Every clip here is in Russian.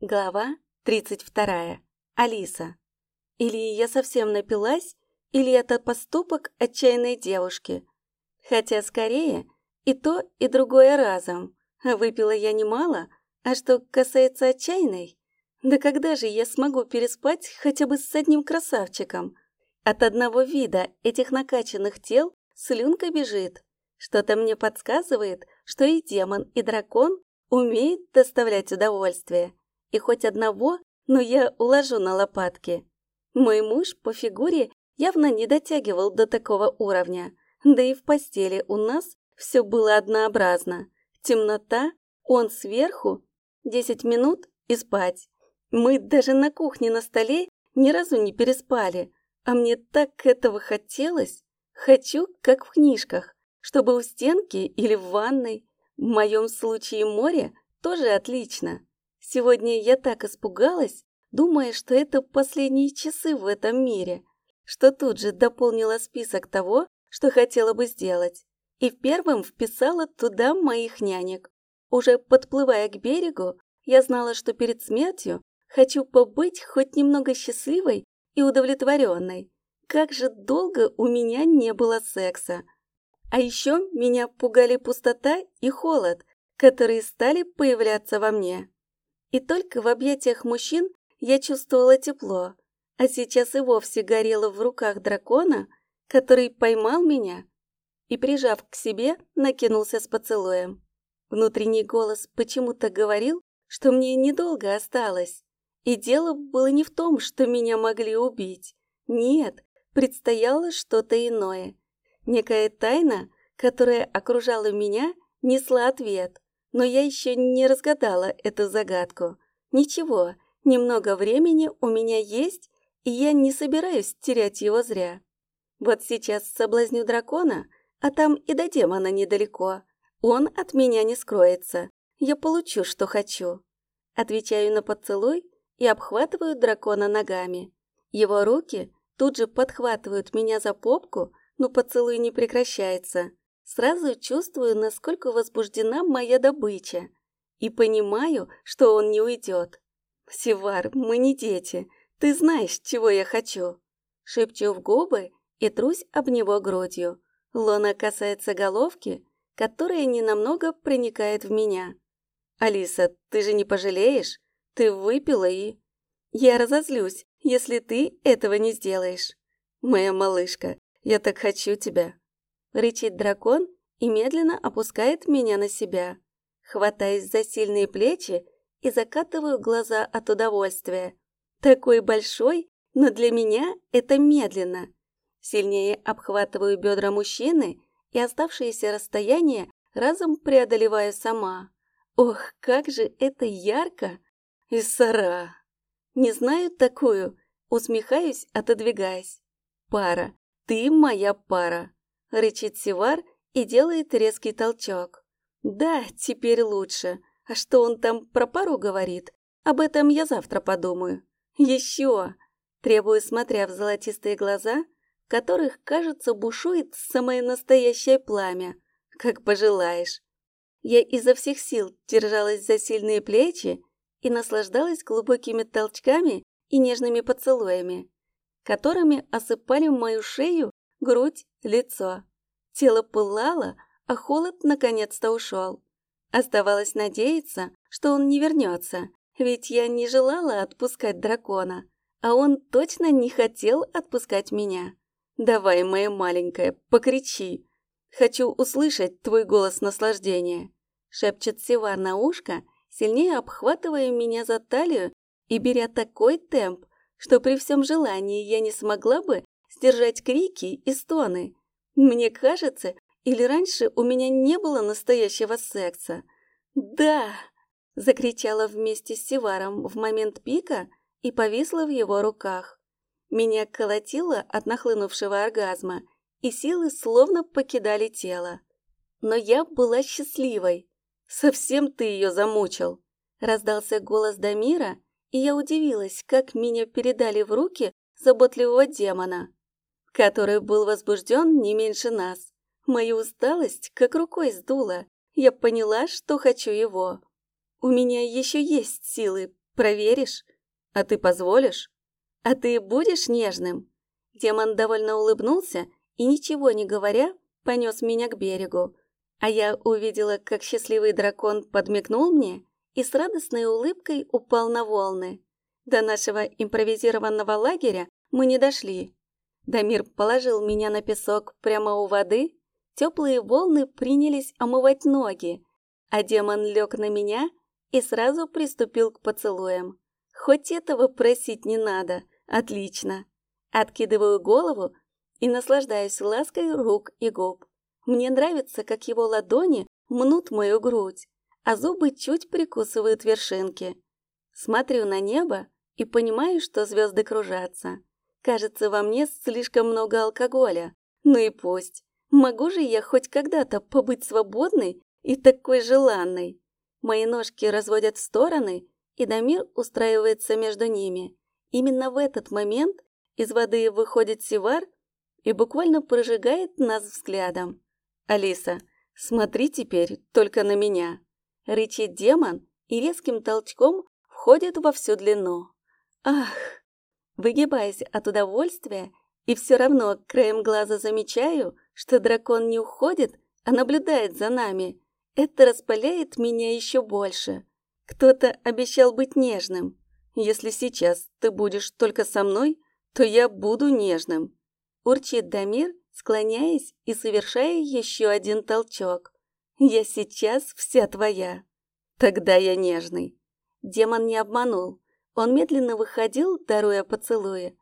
Глава 32. Алиса. Или я совсем напилась, или это поступок отчаянной девушки. Хотя скорее и то, и другое разом. Выпила я немало, а что касается отчаянной, да когда же я смогу переспать хотя бы с одним красавчиком? От одного вида этих накачанных тел слюнка бежит. Что-то мне подсказывает, что и демон, и дракон умеют доставлять удовольствие и хоть одного, но я уложу на лопатки. Мой муж по фигуре явно не дотягивал до такого уровня, да и в постели у нас все было однообразно. Темнота, он сверху, десять минут и спать. Мы даже на кухне на столе ни разу не переспали, а мне так этого хотелось. Хочу, как в книжках, чтобы у стенки или в ванной. В моем случае море тоже отлично. Сегодня я так испугалась, думая, что это последние часы в этом мире, что тут же дополнила список того, что хотела бы сделать, и первым вписала туда моих нянек. Уже подплывая к берегу, я знала, что перед смертью хочу побыть хоть немного счастливой и удовлетворенной. Как же долго у меня не было секса. А еще меня пугали пустота и холод, которые стали появляться во мне. И только в объятиях мужчин я чувствовала тепло, а сейчас и вовсе горела в руках дракона, который поймал меня и, прижав к себе, накинулся с поцелуем. Внутренний голос почему-то говорил, что мне недолго осталось, и дело было не в том, что меня могли убить. Нет, предстояло что-то иное. Некая тайна, которая окружала меня, несла ответ, но я еще не разгадала эту загадку. Ничего, немного времени у меня есть, и я не собираюсь терять его зря. Вот сейчас соблазню дракона, а там и до демона недалеко. Он от меня не скроется. Я получу, что хочу. Отвечаю на поцелуй и обхватываю дракона ногами. Его руки тут же подхватывают меня за попку, но поцелуй не прекращается. Сразу чувствую, насколько возбуждена моя добыча. И понимаю, что он не уйдет. «Сивар, мы не дети. Ты знаешь, чего я хочу». Шепчу в губы и трусь об него грудью. Лона касается головки, которая ненамного проникает в меня. «Алиса, ты же не пожалеешь? Ты выпила и...» «Я разозлюсь, если ты этого не сделаешь». «Моя малышка, я так хочу тебя». Рычит дракон и медленно опускает меня на себя. Хватаясь за сильные плечи и закатываю глаза от удовольствия. Такой большой, но для меня это медленно. Сильнее обхватываю бедра мужчины и оставшееся расстояние разом преодолеваю сама. Ох, как же это ярко! И сара! Не знаю такую, усмехаюсь, отодвигаясь. Пара, ты моя пара. — рычит Сивар и делает резкий толчок. «Да, теперь лучше. А что он там про пару говорит? Об этом я завтра подумаю. Еще!» Требую, смотря в золотистые глаза, которых, кажется, бушует самое настоящее пламя. Как пожелаешь. Я изо всех сил держалась за сильные плечи и наслаждалась глубокими толчками и нежными поцелуями, которыми осыпали мою шею грудь, лицо. Тело пылало, а холод наконец-то ушел. Оставалось надеяться, что он не вернется, ведь я не желала отпускать дракона, а он точно не хотел отпускать меня. «Давай, моя маленькая, покричи. Хочу услышать твой голос наслаждения», — шепчет Севар на ушко, сильнее обхватывая меня за талию и беря такой темп, что при всем желании я не смогла бы сдержать крики и стоны. Мне кажется, или раньше у меня не было настоящего секса. «Да!» – закричала вместе с Севаром в момент пика и повисла в его руках. Меня колотило от нахлынувшего оргазма, и силы словно покидали тело. Но я была счастливой. «Совсем ты ее замучил!» Раздался голос Дамира, и я удивилась, как меня передали в руки заботливого демона который был возбужден не меньше нас. Мою усталость как рукой сдуло. Я поняла, что хочу его. У меня еще есть силы, Проверишь? А ты позволишь? А ты будешь нежным?» Демон довольно улыбнулся и, ничего не говоря, понес меня к берегу. А я увидела, как счастливый дракон подмигнул мне и с радостной улыбкой упал на волны. До нашего импровизированного лагеря мы не дошли. Дамир положил меня на песок прямо у воды, теплые волны принялись омывать ноги, а демон лег на меня и сразу приступил к поцелуям. Хоть этого просить не надо, отлично. Откидываю голову и наслаждаюсь лаской рук и губ. Мне нравится, как его ладони мнут мою грудь, а зубы чуть прикусывают вершинки. Смотрю на небо и понимаю, что звезды кружатся. Кажется, во мне слишком много алкоголя. Ну и пусть. Могу же я хоть когда-то побыть свободной и такой желанной. Мои ножки разводят в стороны, и Дамир устраивается между ними. Именно в этот момент из воды выходит Сивар и буквально прожигает нас взглядом. «Алиса, смотри теперь только на меня!» Рычит демон и резким толчком входит во всю длину. «Ах!» Выгибаясь от удовольствия, и все равно краем глаза замечаю, что дракон не уходит, а наблюдает за нами. Это распаляет меня еще больше. Кто-то обещал быть нежным. Если сейчас ты будешь только со мной, то я буду нежным. Урчит Дамир, склоняясь и совершая еще один толчок. Я сейчас вся твоя. Тогда я нежный. Демон не обманул. Он медленно выходил, даруя поцелуи,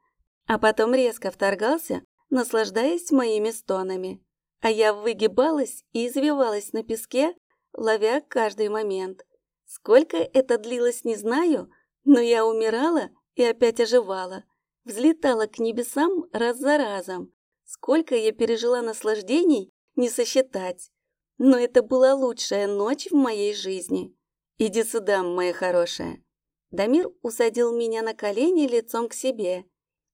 а потом резко вторгался, наслаждаясь моими стонами. А я выгибалась и извивалась на песке, ловя каждый момент. Сколько это длилось, не знаю, но я умирала и опять оживала, взлетала к небесам раз за разом. Сколько я пережила наслаждений, не сосчитать. Но это была лучшая ночь в моей жизни. Иди сюда, моя хорошая. Дамир усадил меня на колени лицом к себе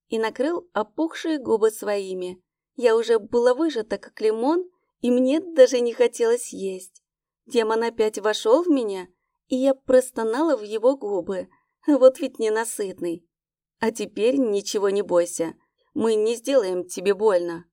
и накрыл опухшие губы своими. Я уже была выжата, как лимон, и мне даже не хотелось есть. Демон опять вошел в меня, и я простонала в его губы. Вот ведь ненасытный. А теперь ничего не бойся, мы не сделаем тебе больно.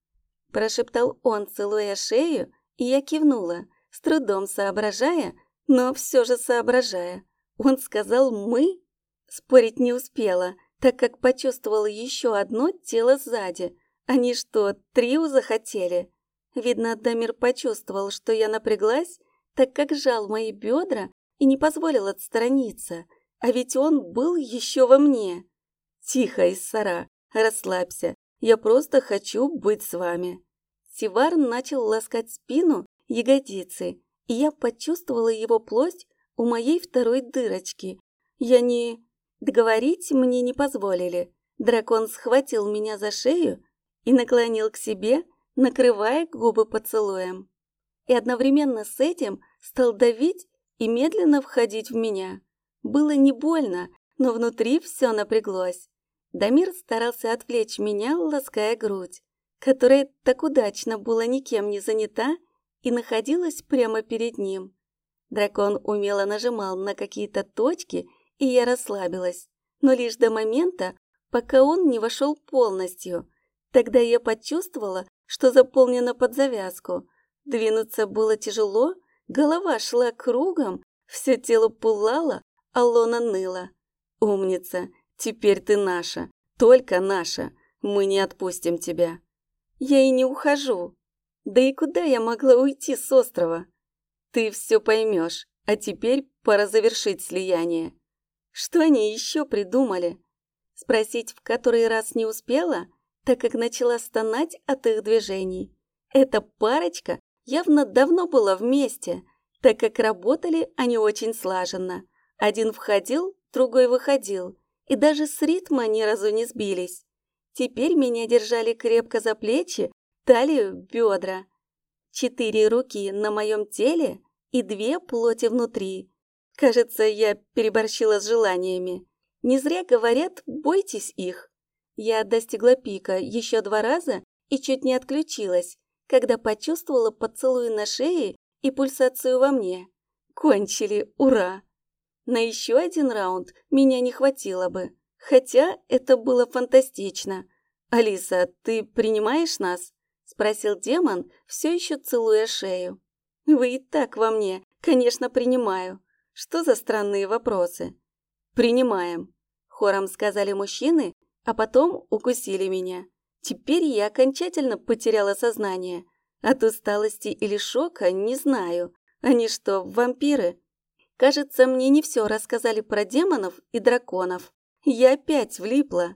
Прошептал он, целуя шею, и я кивнула, с трудом соображая, но все же соображая. Он сказал «мы»? Спорить не успела, так как почувствовала еще одно тело сзади. Они что, трио захотели? Видно, Дамир почувствовал, что я напряглась, так как сжал мои бедра и не позволил отстраниться. А ведь он был еще во мне. Тихо, Иссара, расслабься. Я просто хочу быть с вами. Сивар начал ласкать спину, ягодицы, и я почувствовала его плоть у моей второй дырочки. Я не... Договорить мне не позволили. Дракон схватил меня за шею и наклонил к себе, накрывая губы поцелуем. И одновременно с этим стал давить и медленно входить в меня. Было не больно, но внутри все напряглось. Дамир старался отвлечь меня, лаская грудь, которая так удачно была никем не занята и находилась прямо перед ним. Дракон умело нажимал на какие-то точки, и я расслабилась, но лишь до момента, пока он не вошел полностью. Тогда я почувствовала, что заполнено под завязку. Двинуться было тяжело, голова шла кругом, все тело пылало, а лона ныла. «Умница, теперь ты наша, только наша, мы не отпустим тебя». «Я и не ухожу. Да и куда я могла уйти с острова?» Ты все поймешь, а теперь пора завершить слияние. Что они еще придумали? Спросить в который раз не успела, так как начала стонать от их движений. Эта парочка явно давно была вместе, так как работали они очень слаженно. Один входил, другой выходил, и даже с ритма ни разу не сбились. Теперь меня держали крепко за плечи, талию, бедра. Четыре руки на моем теле и две плоти внутри. Кажется, я переборщила с желаниями. Не зря говорят, бойтесь их. Я достигла пика еще два раза и чуть не отключилась, когда почувствовала поцелуй на шее и пульсацию во мне. Кончили, ура! На еще один раунд меня не хватило бы. Хотя это было фантастично. «Алиса, ты принимаешь нас?» – спросил демон, все еще целуя шею. «Вы и так во мне, конечно, принимаю. Что за странные вопросы?» «Принимаем», – хором сказали мужчины, а потом укусили меня. Теперь я окончательно потеряла сознание. От усталости или шока не знаю. Они что, вампиры? Кажется, мне не все рассказали про демонов и драконов. Я опять влипла.